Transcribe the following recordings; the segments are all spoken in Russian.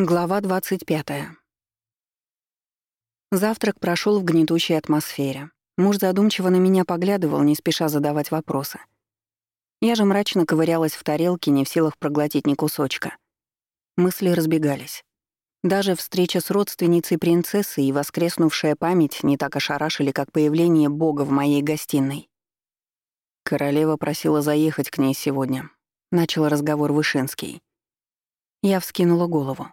Глава 25. Завтрак прошел в гнетущей атмосфере. Муж задумчиво на меня поглядывал, не спеша задавать вопросы. Я же мрачно ковырялась в тарелке, не в силах проглотить ни кусочка. Мысли разбегались. Даже встреча с родственницей принцессы и воскреснувшая память не так ошарашили, как появление Бога в моей гостиной. Королева просила заехать к ней сегодня. Начал разговор Вышинский. Я вскинула голову.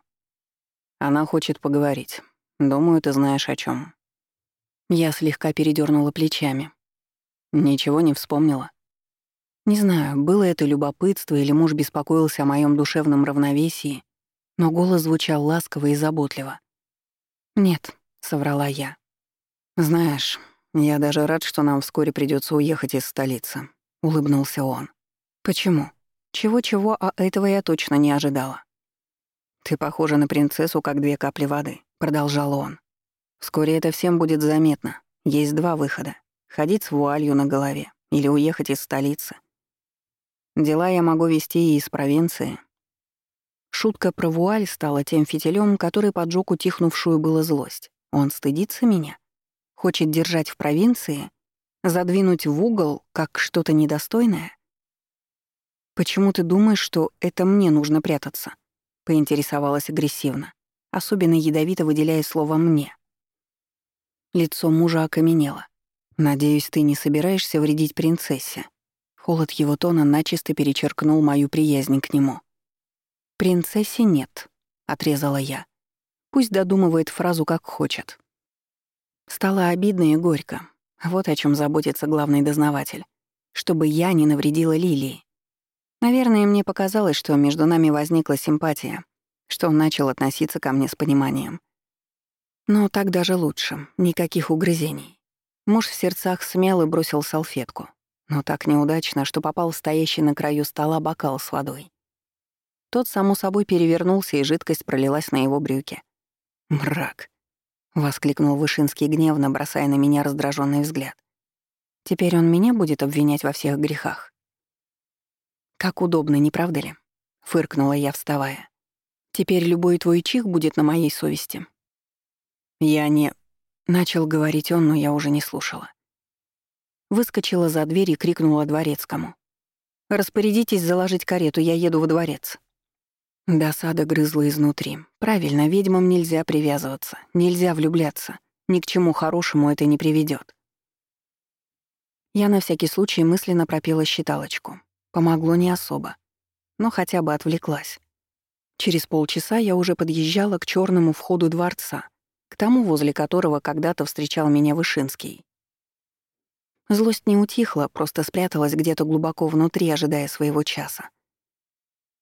Она хочет поговорить. Думаю, ты знаешь о чем. Я слегка передернула плечами. Ничего не вспомнила. Не знаю, было это любопытство или муж беспокоился о моем душевном равновесии, но голос звучал ласково и заботливо. «Нет», — соврала я. «Знаешь, я даже рад, что нам вскоре придется уехать из столицы», — улыбнулся он. «Почему? Чего-чего, а этого я точно не ожидала. «Ты похожа на принцессу, как две капли воды», — продолжал он. «Вскоре это всем будет заметно. Есть два выхода. Ходить с вуалью на голове или уехать из столицы. Дела я могу вести и из провинции». Шутка про вуаль стала тем фитилем, который поджег утихнувшую было злость. Он стыдится меня? Хочет держать в провинции? Задвинуть в угол, как что-то недостойное? Почему ты думаешь, что это мне нужно прятаться? Поинтересовалась агрессивно, особенно ядовито выделяя слово «мне». Лицо мужа окаменело. «Надеюсь, ты не собираешься вредить принцессе?» Холод его тона начисто перечеркнул мою приязнь к нему. «Принцессе нет», — отрезала я. «Пусть додумывает фразу как хочет». Стало обидно и горько. Вот о чем заботится главный дознаватель. Чтобы я не навредила Лилии. Наверное, мне показалось, что между нами возникла симпатия, что он начал относиться ко мне с пониманием. Но так даже лучше, никаких угрызений. Муж в сердцах смел и бросил салфетку, но так неудачно, что попал в стоящий на краю стола бокал с водой. Тот, само собой, перевернулся, и жидкость пролилась на его брюки. «Мрак!» — воскликнул Вышинский гневно, бросая на меня раздраженный взгляд. «Теперь он меня будет обвинять во всех грехах?» «Как удобно, не правда ли?» — фыркнула я, вставая. «Теперь любой твой чих будет на моей совести». «Я не...» — начал говорить он, но я уже не слушала. Выскочила за дверь и крикнула дворецкому. «Распорядитесь заложить карету, я еду во дворец». Досада грызла изнутри. Правильно, ведьмам нельзя привязываться, нельзя влюбляться. Ни к чему хорошему это не приведет. Я на всякий случай мысленно пропела считалочку. Помогло не особо, но хотя бы отвлеклась. Через полчаса я уже подъезжала к черному входу дворца, к тому, возле которого когда-то встречал меня Вышинский. Злость не утихла, просто спряталась где-то глубоко внутри, ожидая своего часа.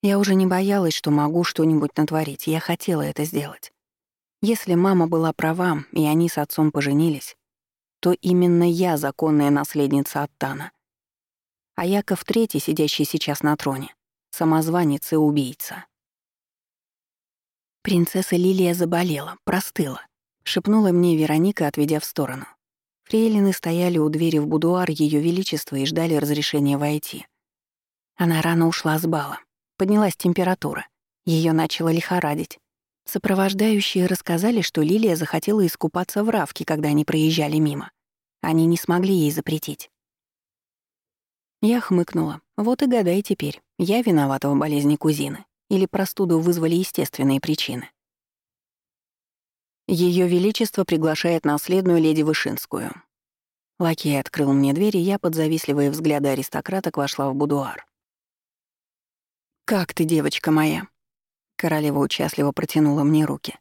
Я уже не боялась, что могу что-нибудь натворить, я хотела это сделать. Если мама была права, и они с отцом поженились, то именно я законная наследница Аттана — а Яков III, сидящий сейчас на троне, самозванец и убийца. «Принцесса Лилия заболела, простыла», — шепнула мне Вероника, отведя в сторону. Фрейлины стояли у двери в будуар Ее Величества и ждали разрешения войти. Она рано ушла с бала. Поднялась температура. Ее начало лихорадить. Сопровождающие рассказали, что Лилия захотела искупаться в Равке, когда они проезжали мимо. Они не смогли ей запретить. Я хмыкнула. Вот и гадай теперь, я виновата в болезни кузины или простуду вызвали естественные причины. Ее Величество приглашает наследную леди Вышинскую. Лакей открыл мне дверь, и я под завистливые взгляды аристократок вошла в будуар. «Как ты, девочка моя?» Королева участливо протянула мне руки.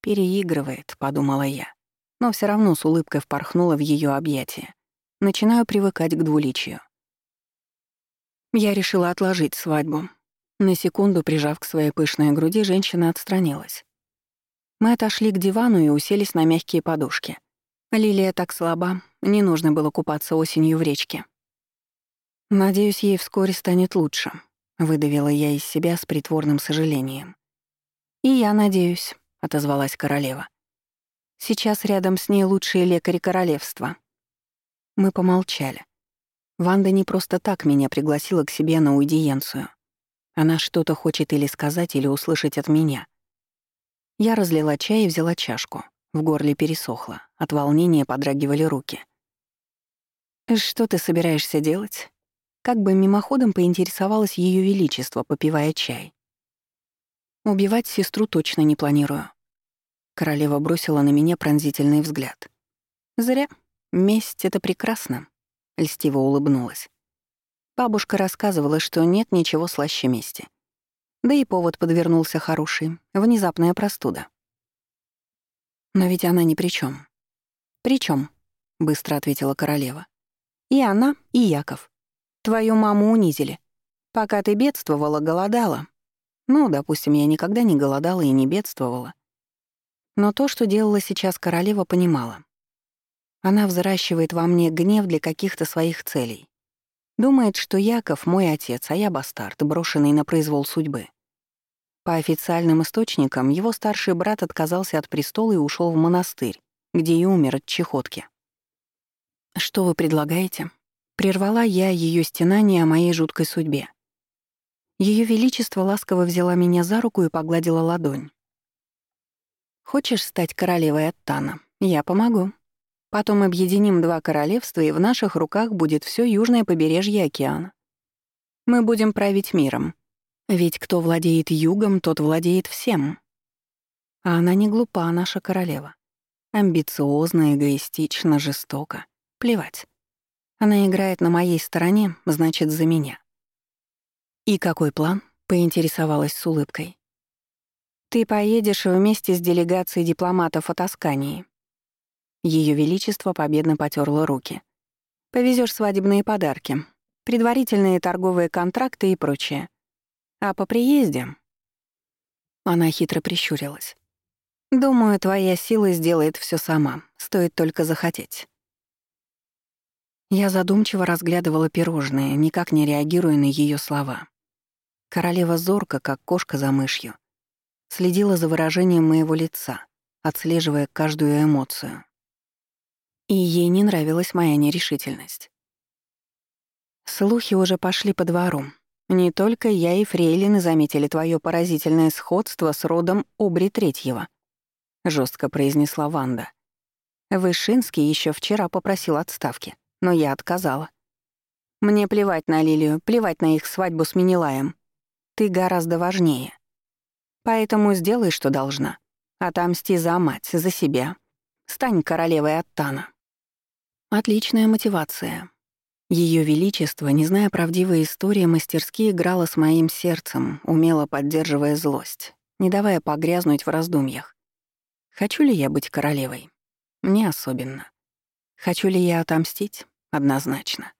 «Переигрывает», — подумала я. Но все равно с улыбкой впорхнула в ее объятия. Начинаю привыкать к двуличию. Я решила отложить свадьбу. На секунду, прижав к своей пышной груди, женщина отстранилась. Мы отошли к дивану и уселись на мягкие подушки. Лилия так слаба, не нужно было купаться осенью в речке. «Надеюсь, ей вскоре станет лучше», — выдавила я из себя с притворным сожалением. «И я надеюсь», — отозвалась королева. «Сейчас рядом с ней лучшие лекари королевства». Мы помолчали. Ванда не просто так меня пригласила к себе на аудиенцию. Она что-то хочет или сказать, или услышать от меня. Я разлила чай и взяла чашку. В горле пересохло, от волнения подрагивали руки. «Что ты собираешься делать?» Как бы мимоходом поинтересовалась Ее Величество, попивая чай. «Убивать сестру точно не планирую». Королева бросила на меня пронзительный взгляд. «Зря. Месть — это прекрасно», — льстиво улыбнулась. Бабушка рассказывала, что нет ничего слаще мести. Да и повод подвернулся хороший — внезапная простуда. Но ведь она ни при чем. «При чем? быстро ответила королева. «И она, и Яков. Твою маму унизили. Пока ты бедствовала, голодала. Ну, допустим, я никогда не голодала и не бедствовала. Но то, что делала сейчас королева, понимала. Она взращивает во мне гнев для каких-то своих целей. Думает, что Яков — мой отец, а я бастард, брошенный на произвол судьбы. По официальным источникам, его старший брат отказался от престола и ушел в монастырь, где и умер от чехотки. «Что вы предлагаете?» Прервала я ее стенание о моей жуткой судьбе. Ее Величество ласково взяла меня за руку и погладила ладонь. «Хочешь стать королевой Аттана? Я помогу. Потом объединим два королевства, и в наших руках будет все южное побережье океана. Мы будем править миром. Ведь кто владеет югом, тот владеет всем. А она не глупа, наша королева. Амбициозна, эгоистична, жестока. Плевать. Она играет на моей стороне, значит, за меня. «И какой план?» — поинтересовалась с улыбкой. «Ты поедешь вместе с делегацией дипломатов от Аскании». Ее Величество победно потерло руки. Повезешь свадебные подарки, предварительные торговые контракты и прочее. А по приезде...» Она хитро прищурилась. «Думаю, твоя сила сделает все сама, стоит только захотеть». Я задумчиво разглядывала пирожные, никак не реагируя на ее слова. Королева зорко, как кошка за мышью, следила за выражением моего лица, отслеживая каждую эмоцию. И ей не нравилась моя нерешительность. Слухи уже пошли по двору. Не только я и фрейлины заметили твое поразительное сходство с родом Обри Третьего, жестко произнесла Ванда. Вышинский еще вчера попросил отставки но я отказала. Мне плевать на Лилию, плевать на их свадьбу с Минилаем. Ты гораздо важнее. Поэтому сделай, что должна. Отомсти за мать, за себя. Стань королевой Аттана. Отличная мотивация. Ее Величество, не зная правдивой истории, мастерски играла с моим сердцем, умело поддерживая злость, не давая погрязнуть в раздумьях. Хочу ли я быть королевой? Не особенно. Хочу ли я отомстить? Однозначно.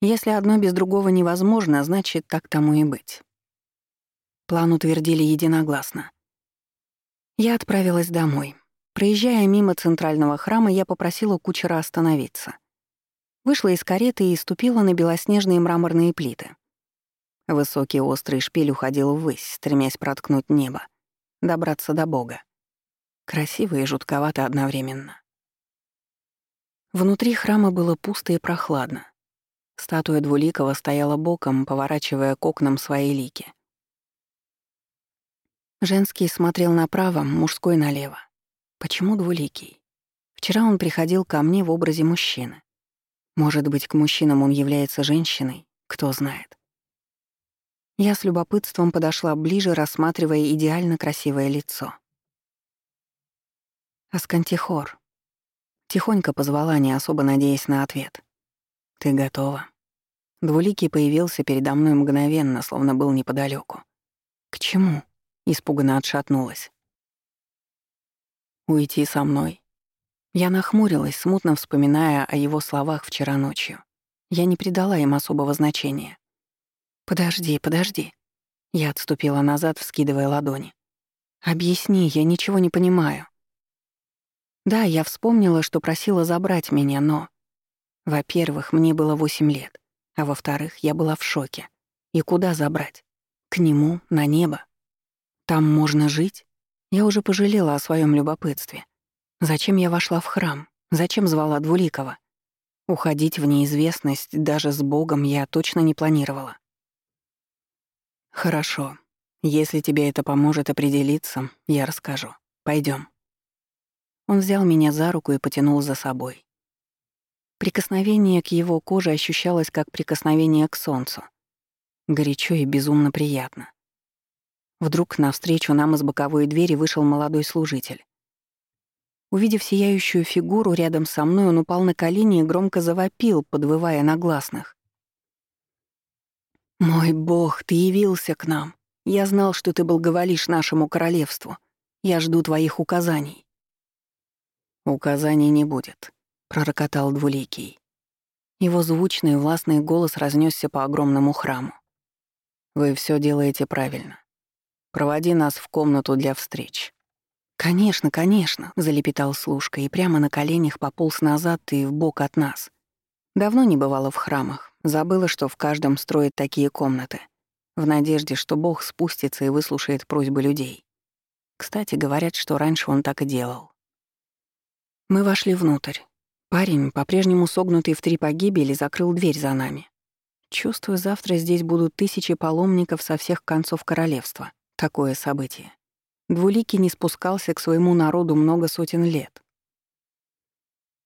Если одно без другого невозможно, значит, так тому и быть. План утвердили единогласно. Я отправилась домой. Проезжая мимо центрального храма, я попросила кучера остановиться. Вышла из кареты и ступила на белоснежные мраморные плиты. Высокий острый шпиль уходил ввысь, стремясь проткнуть небо, добраться до Бога. Красиво и жутковато одновременно. Внутри храма было пусто и прохладно. Статуя Двуликова стояла боком, поворачивая к окнам свои лики. Женский смотрел направо, мужской налево. Почему Двуликий? Вчера он приходил ко мне в образе мужчины. Может быть, к мужчинам он является женщиной, кто знает. Я с любопытством подошла ближе, рассматривая идеально красивое лицо. Аскантихор, Тихонько позвала, не особо надеясь на ответ. «Ты готова?» Двуликий появился передо мной мгновенно, словно был неподалеку. «К чему?» — испуганно отшатнулась. «Уйти со мной?» Я нахмурилась, смутно вспоминая о его словах вчера ночью. Я не придала им особого значения. «Подожди, подожди». Я отступила назад, вскидывая ладони. «Объясни, я ничего не понимаю». Да, я вспомнила, что просила забрать меня, но... Во-первых, мне было восемь лет, а во-вторых, я была в шоке. И куда забрать? К нему, на небо? Там можно жить? Я уже пожалела о своем любопытстве. Зачем я вошла в храм? Зачем звала Двуликова? Уходить в неизвестность даже с Богом я точно не планировала. Хорошо. Если тебе это поможет определиться, я расскажу. Пойдем. Он взял меня за руку и потянул за собой. Прикосновение к его коже ощущалось как прикосновение к солнцу. Горячо и безумно приятно. Вдруг навстречу нам из боковой двери вышел молодой служитель. Увидев сияющую фигуру рядом со мной, он упал на колени и громко завопил, подвывая на гласных. «Мой бог, ты явился к нам. Я знал, что ты благоволишь нашему королевству. Я жду твоих указаний». «Указаний не будет», — пророкотал Двуликий. Его звучный властный голос разнесся по огромному храму. «Вы все делаете правильно. Проводи нас в комнату для встреч». «Конечно, конечно», — залепетал служка и прямо на коленях пополз назад и в бок от нас. Давно не бывало в храмах, забыла, что в каждом строят такие комнаты, в надежде, что Бог спустится и выслушает просьбы людей. Кстати, говорят, что раньше он так и делал. Мы вошли внутрь. Парень, по-прежнему согнутый в три погибели, закрыл дверь за нами. Чувствую, завтра здесь будут тысячи паломников со всех концов королевства. Такое событие. Двуликий не спускался к своему народу много сотен лет.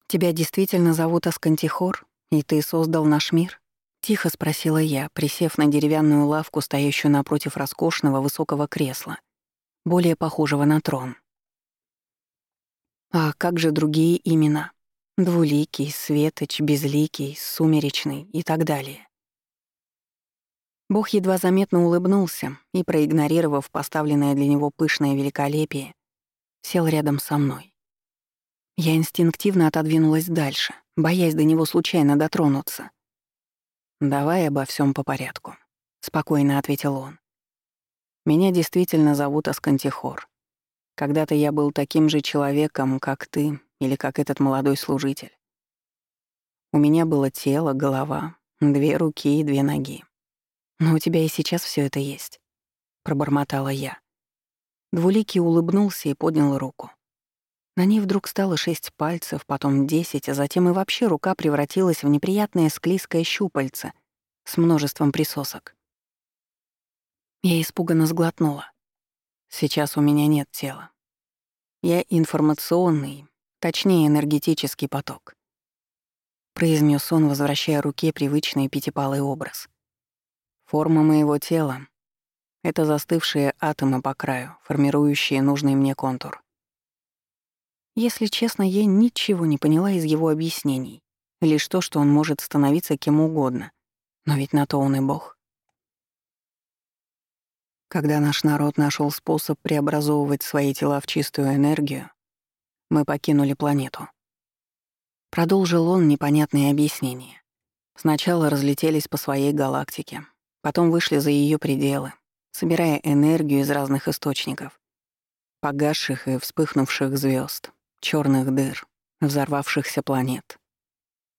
«Тебя действительно зовут Аскантихор, и ты создал наш мир?» — тихо спросила я, присев на деревянную лавку, стоящую напротив роскошного высокого кресла, более похожего на трон. «А как же другие имена? Двуликий, Светоч, Безликий, Сумеречный и так далее?» Бог едва заметно улыбнулся и, проигнорировав поставленное для него пышное великолепие, сел рядом со мной. Я инстинктивно отодвинулась дальше, боясь до него случайно дотронуться. «Давай обо всем по порядку», — спокойно ответил он. «Меня действительно зовут Аскантихор. Когда-то я был таким же человеком, как ты или как этот молодой служитель. У меня было тело, голова, две руки и две ноги. «Но у тебя и сейчас все это есть», — пробормотала я. Двуликий улыбнулся и поднял руку. На ней вдруг стало шесть пальцев, потом десять, а затем и вообще рука превратилась в неприятное склизкое щупальце с множеством присосок. Я испуганно сглотнула. Сейчас у меня нет тела. Я информационный, точнее энергетический поток. Произнес он, возвращая руке привычный пятипалый образ. Форма моего тела — это застывшие атомы по краю, формирующие нужный мне контур. Если честно, я ничего не поняла из его объяснений. Лишь то, что он может становиться кем угодно. Но ведь на то он и бог. Когда наш народ нашел способ преобразовывать свои тела в чистую энергию, мы покинули планету. Продолжил он непонятные объяснения. Сначала разлетелись по своей галактике, Потом вышли за ее пределы, собирая энергию из разных источников. Погасших и вспыхнувших звезд, черных дыр, взорвавшихся планет.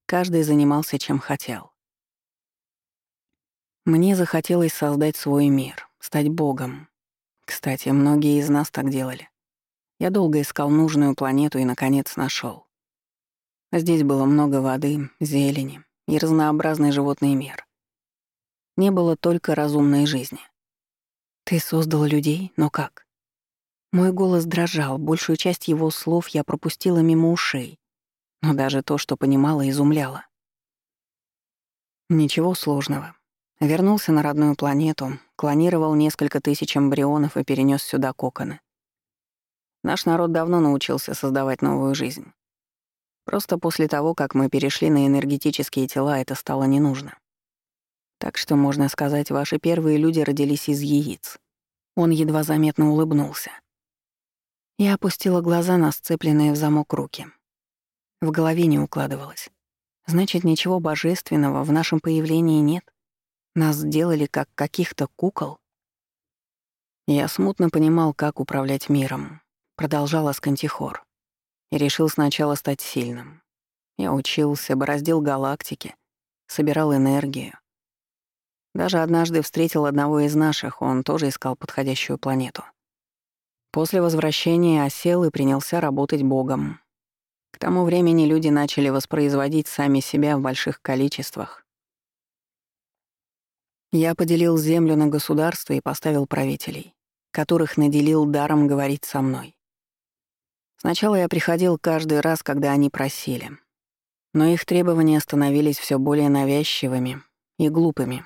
Каждый занимался чем хотел. Мне захотелось создать свой мир, стать богом. Кстати, многие из нас так делали. Я долго искал нужную планету и, наконец, нашел. Здесь было много воды, зелени и разнообразный животный мир не было только разумной жизни. Ты создал людей, но как? Мой голос дрожал, большую часть его слов я пропустила мимо ушей, но даже то, что понимала, изумляло. Ничего сложного. Вернулся на родную планету, клонировал несколько тысяч эмбрионов и перенес сюда коконы. Наш народ давно научился создавать новую жизнь. Просто после того, как мы перешли на энергетические тела, это стало не нужно. Так что, можно сказать, ваши первые люди родились из яиц. Он едва заметно улыбнулся. Я опустила глаза на сцепленные в замок руки. В голове не укладывалось. Значит, ничего божественного в нашем появлении нет? Нас сделали как каких-то кукол? Я смутно понимал, как управлять миром. Продолжал Аскантихор. И решил сначала стать сильным. Я учился, бороздил галактики, собирал энергию, даже однажды встретил одного из наших, он тоже искал подходящую планету. После возвращения осел и принялся работать богом. К тому времени люди начали воспроизводить сами себя в больших количествах. Я поделил землю на государство и поставил правителей, которых наделил даром говорить со мной. Сначала я приходил каждый раз, когда они просили, но их требования становились все более навязчивыми и глупыми.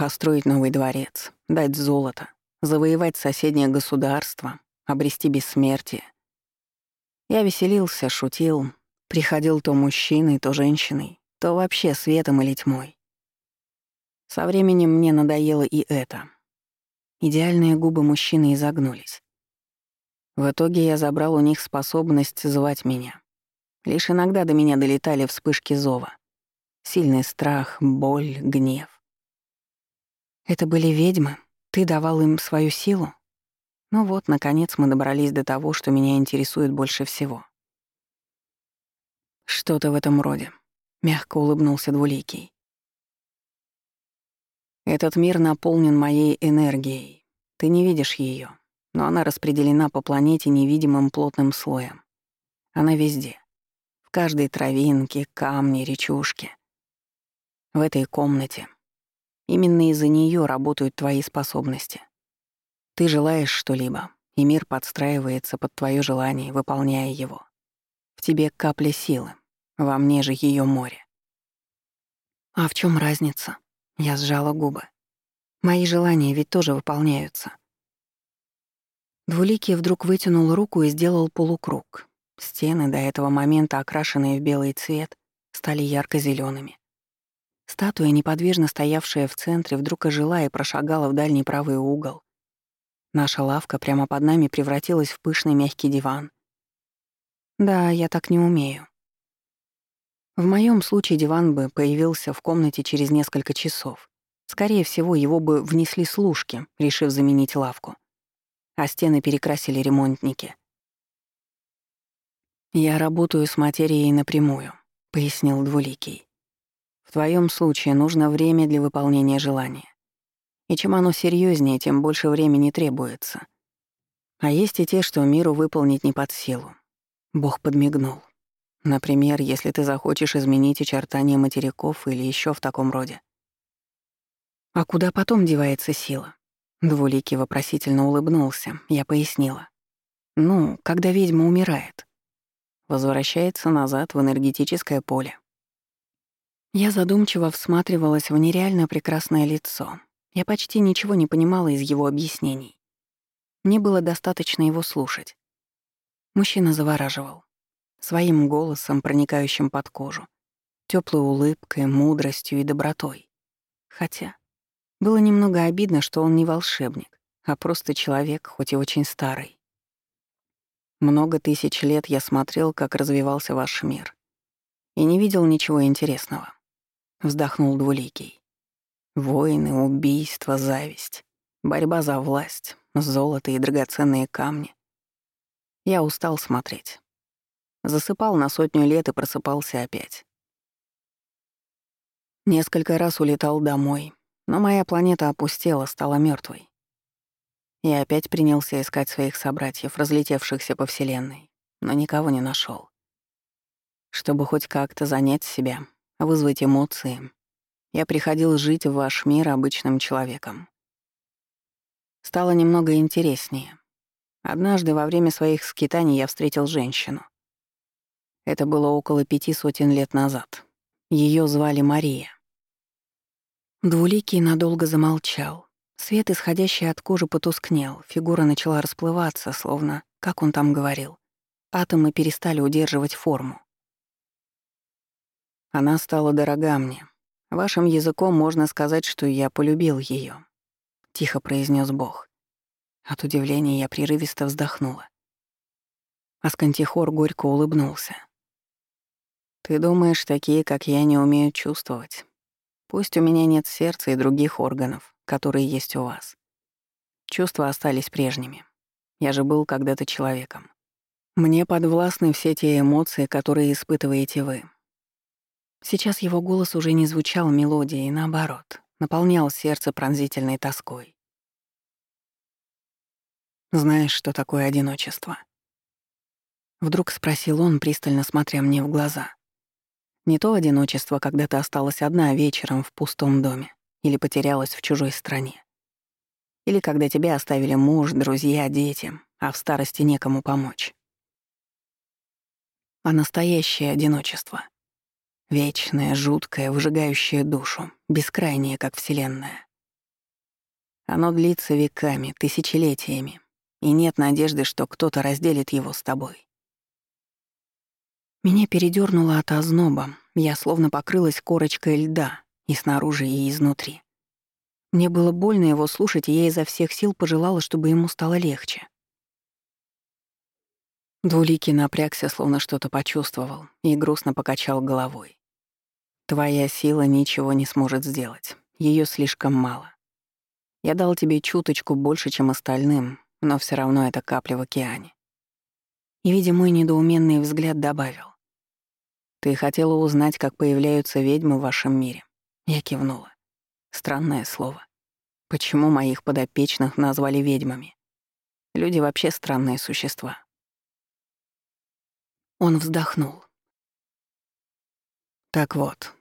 Построить новый дворец, дать золото, завоевать соседнее государство, обрести бессмертие. Я веселился, шутил, приходил то мужчиной, то женщиной, то вообще светом или тьмой. Со временем мне надоело и это. Идеальные губы мужчины изогнулись. В итоге я забрал у них способность звать меня. Лишь иногда до меня долетали вспышки зова. Сильный страх, боль, гнев. Это были ведьмы? Ты давал им свою силу? Ну вот, наконец мы добрались до того, что меня интересует больше всего. Что-то в этом роде. Мягко улыбнулся Двуликий. Этот мир наполнен моей энергией. Ты не видишь ее, но она распределена по планете невидимым плотным слоем. Она везде. В каждой травинке, камне, речушке. В этой комнате. Именно из-за нее работают твои способности. Ты желаешь что-либо, и мир подстраивается под твое желание, выполняя его. В тебе капля силы, во мне же ее море. А в чем разница? Я сжала губы. Мои желания ведь тоже выполняются. Двуликий вдруг вытянул руку и сделал полукруг. Стены, до этого момента окрашенные в белый цвет, стали ярко зелеными Статуя, неподвижно стоявшая в центре, вдруг ожила и прошагала в дальний правый угол. Наша лавка прямо под нами превратилась в пышный мягкий диван. Да, я так не умею. В моем случае диван бы появился в комнате через несколько часов. Скорее всего, его бы внесли служки, решив заменить лавку. А стены перекрасили ремонтники. «Я работаю с материей напрямую», — пояснил Двуликий. В твоем случае нужно время для выполнения желания. И чем оно серьезнее, тем больше времени требуется. А есть и те, что миру выполнить не под силу. Бог подмигнул. Например, если ты захочешь изменить очертания материков или еще в таком роде. А куда потом девается сила? Двуликий вопросительно улыбнулся, я пояснила. Ну, когда ведьма умирает. Возвращается назад в энергетическое поле. Я задумчиво всматривалась в нереально прекрасное лицо. Я почти ничего не понимала из его объяснений. Мне было достаточно его слушать. Мужчина завораживал. Своим голосом, проникающим под кожу. теплой улыбкой, мудростью и добротой. Хотя было немного обидно, что он не волшебник, а просто человек, хоть и очень старый. Много тысяч лет я смотрел, как развивался ваш мир, и не видел ничего интересного вздохнул Двуликий. Войны, убийства, зависть, борьба за власть, золото и драгоценные камни. Я устал смотреть. Засыпал на сотню лет и просыпался опять. Несколько раз улетал домой, но моя планета опустела, стала мертвой. И опять принялся искать своих собратьев, разлетевшихся по Вселенной, но никого не нашел. Чтобы хоть как-то занять себя, вызвать эмоции. Я приходил жить в ваш мир обычным человеком. Стало немного интереснее. Однажды во время своих скитаний я встретил женщину. Это было около пяти сотен лет назад. Ее звали Мария. Двуликий надолго замолчал. Свет, исходящий от кожи, потускнел, фигура начала расплываться, словно, как он там говорил, атомы перестали удерживать форму. Она стала дорога мне. Вашим языком можно сказать, что я полюбил ее, тихо произнес Бог. От удивления я прерывисто вздохнула. Аскантихор горько улыбнулся. «Ты думаешь, такие, как я, не умеют чувствовать? Пусть у меня нет сердца и других органов, которые есть у вас. Чувства остались прежними. Я же был когда-то человеком. Мне подвластны все те эмоции, которые испытываете вы. Сейчас его голос уже не звучал мелодией, наоборот, наполнял сердце пронзительной тоской. «Знаешь, что такое одиночество?» Вдруг спросил он, пристально смотря мне в глаза. Не то одиночество, когда ты осталась одна вечером в пустом доме, или потерялась в чужой стране. Или когда тебя оставили муж, друзья, дети, а в старости некому помочь. А настоящее одиночество. Вечное, жуткое, выжигающее душу, бескрайнее, как Вселенная. Оно длится веками, тысячелетиями, и нет надежды, что кто-то разделит его с тобой. Меня передёрнуло от озноба, я словно покрылась корочкой льда и снаружи, и изнутри. Мне было больно его слушать, и я изо всех сил пожелала, чтобы ему стало легче. Двуликий напрягся, словно что-то почувствовал, и грустно покачал головой. «Твоя сила ничего не сможет сделать. Ее слишком мало. Я дал тебе чуточку больше, чем остальным, но все равно это капля в океане». И, видя мой недоуменный взгляд, добавил. «Ты хотела узнать, как появляются ведьмы в вашем мире?» Я кивнула. Странное слово. Почему моих подопечных назвали ведьмами? Люди вообще странные существа. Он вздохнул. Так вот,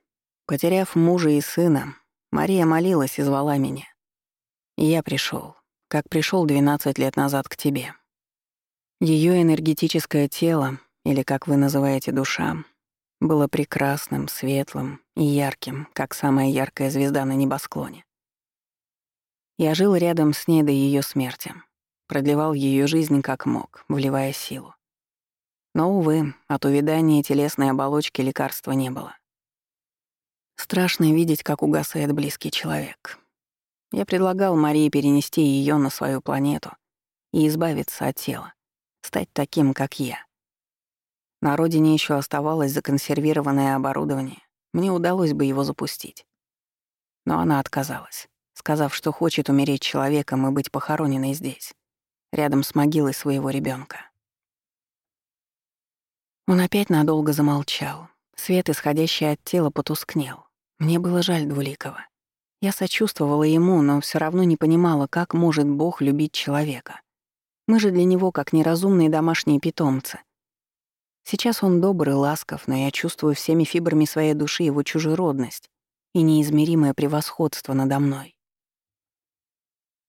потеряв мужа и сына, Мария молилась и звала меня. И я пришел, как пришел 12 лет назад к тебе. Ее энергетическое тело, или как вы называете душа, было прекрасным, светлым и ярким, как самая яркая звезда на небосклоне. Я жил рядом с ней до ее смерти, продлевал ее жизнь как мог, вливая силу. Но, увы, от увядания телесной оболочки лекарства не было. Страшно видеть, как угасает близкий человек. Я предлагал Марии перенести ее на свою планету и избавиться от тела, стать таким, как я. На родине еще оставалось законсервированное оборудование, мне удалось бы его запустить. Но она отказалась, сказав, что хочет умереть человеком и быть похороненной здесь, рядом с могилой своего ребенка. Он опять надолго замолчал. Свет, исходящий от тела, потускнел. Мне было жаль Двуликова. Я сочувствовала ему, но все равно не понимала, как может Бог любить человека. Мы же для него как неразумные домашние питомцы, Сейчас он добрый, ласков, но я чувствую всеми фибрами своей души его чужеродность и неизмеримое превосходство надо мной.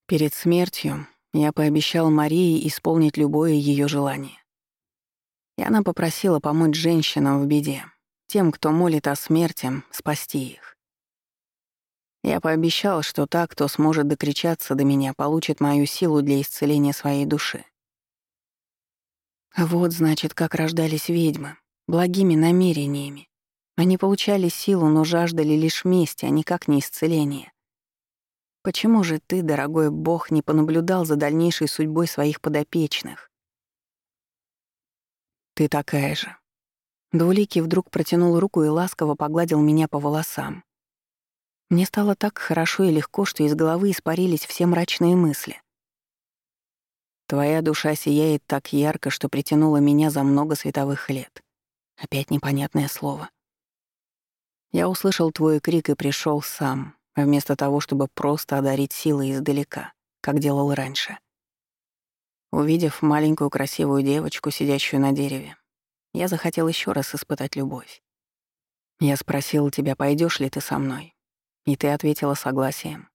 Перед смертью я пообещал Марии исполнить любое ее желание. И она попросила помочь женщинам в беде, тем, кто молит о смерти, спасти их. Я пообещал, что та, кто сможет докричаться до меня, получит мою силу для исцеления своей души. Вот, значит, как рождались ведьмы, благими намерениями. Они получали силу, но жаждали лишь мести, а никак не исцеления. Почему же ты, дорогой бог, не понаблюдал за дальнейшей судьбой своих подопечных? Ты такая же. Двуликий вдруг протянул руку и ласково погладил меня по волосам. Мне стало так хорошо и легко, что из головы испарились все мрачные мысли. Твоя душа сияет так ярко, что притянула меня за много световых лет. Опять непонятное слово. Я услышал твой крик и пришел сам, вместо того, чтобы просто одарить силой издалека, как делал раньше. Увидев маленькую красивую девочку, сидящую на дереве, я захотел еще раз испытать любовь. Я спросил тебя, пойдешь ли ты со мной, и ты ответила согласием.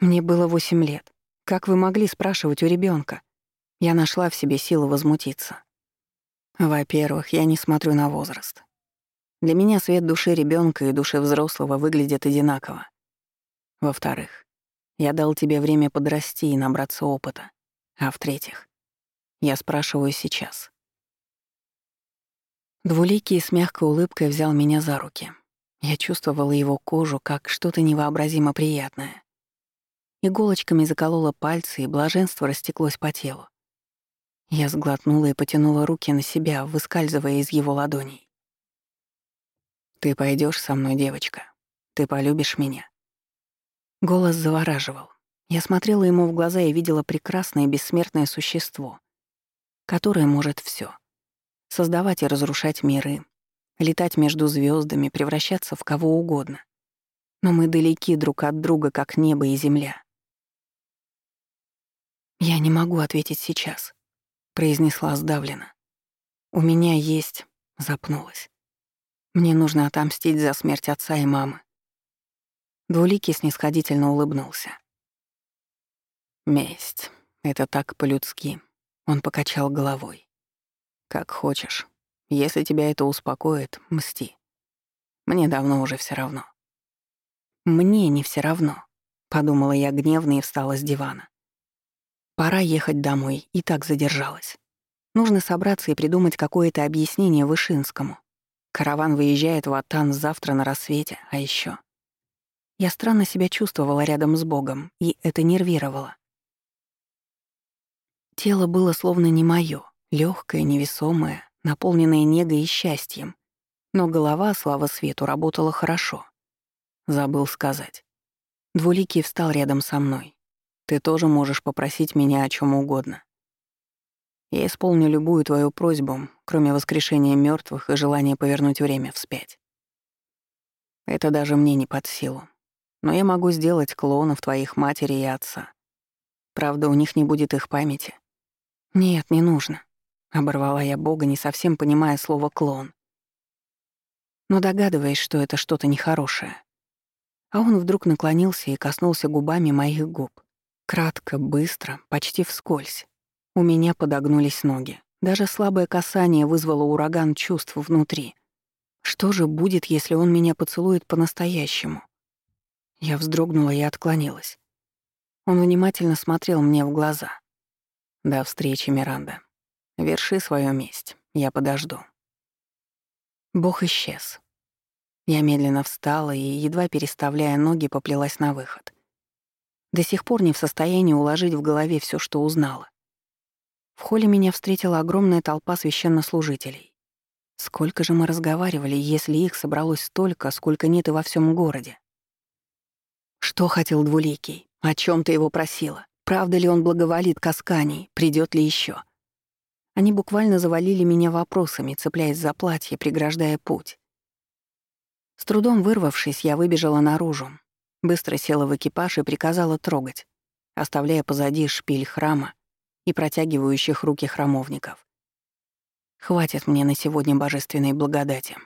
Мне было восемь лет. Как вы могли спрашивать у ребенка? Я нашла в себе силы возмутиться. Во-первых, я не смотрю на возраст. Для меня свет души ребенка и души взрослого выглядят одинаково. Во-вторых, я дал тебе время подрасти и набраться опыта. А в-третьих, я спрашиваю сейчас. Двуликий с мягкой улыбкой взял меня за руки. Я чувствовала его кожу как что-то невообразимо приятное. Иголочками заколола пальцы, и блаженство растеклось по телу. Я сглотнула и потянула руки на себя, выскальзывая из его ладоней. «Ты пойдешь со мной, девочка? Ты полюбишь меня?» Голос завораживал. Я смотрела ему в глаза и видела прекрасное бессмертное существо, которое может все: Создавать и разрушать миры, летать между звездами, превращаться в кого угодно. Но мы далеки друг от друга, как небо и земля. «Я не могу ответить сейчас», — произнесла сдавленно. «У меня есть...» — запнулась. «Мне нужно отомстить за смерть отца и мамы. Двуликий снисходительно улыбнулся. «Месть. Это так по-людски». Он покачал головой. «Как хочешь. Если тебя это успокоит, мсти. Мне давно уже все равно». «Мне не все равно», — подумала я гневно и встала с дивана. «Пора ехать домой, и так задержалась. Нужно собраться и придумать какое-то объяснение Вышинскому. Караван выезжает в Атан завтра на рассвете, а еще Я странно себя чувствовала рядом с Богом, и это нервировало. Тело было словно не моё, лёгкое, невесомое, наполненное негой и счастьем. Но голова, слава свету, работала хорошо. Забыл сказать. Двуликий встал рядом со мной. Ты тоже можешь попросить меня о чем угодно. Я исполню любую твою просьбу, кроме воскрешения мертвых и желания повернуть время вспять. Это даже мне не под силу. Но я могу сделать клонов твоих матери и отца. Правда, у них не будет их памяти. Нет, не нужно. Оборвала я Бога, не совсем понимая слово «клон». Но догадываясь, что это что-то нехорошее. А он вдруг наклонился и коснулся губами моих губ. Кратко, быстро, почти вскользь. У меня подогнулись ноги. Даже слабое касание вызвало ураган чувств внутри. Что же будет, если он меня поцелует по-настоящему? Я вздрогнула и отклонилась. Он внимательно смотрел мне в глаза. «До встречи, Миранда. Верши свою месть. Я подожду». Бог исчез. Я медленно встала и, едва переставляя ноги, поплелась на выход. До сих пор не в состоянии уложить в голове все, что узнала. В холле меня встретила огромная толпа священнослужителей. Сколько же мы разговаривали, если их собралось столько, сколько нет и во всем городе? Что хотел Двуликий? О чем ты его просила? Правда ли он благоволит Каскании? Придет ли еще? Они буквально завалили меня вопросами, цепляясь за платье, преграждая путь. С трудом вырвавшись, я выбежала наружу, быстро села в экипаж и приказала трогать, оставляя позади шпиль храма и протягивающих руки храмовников. Хватит мне на сегодня божественной благодати.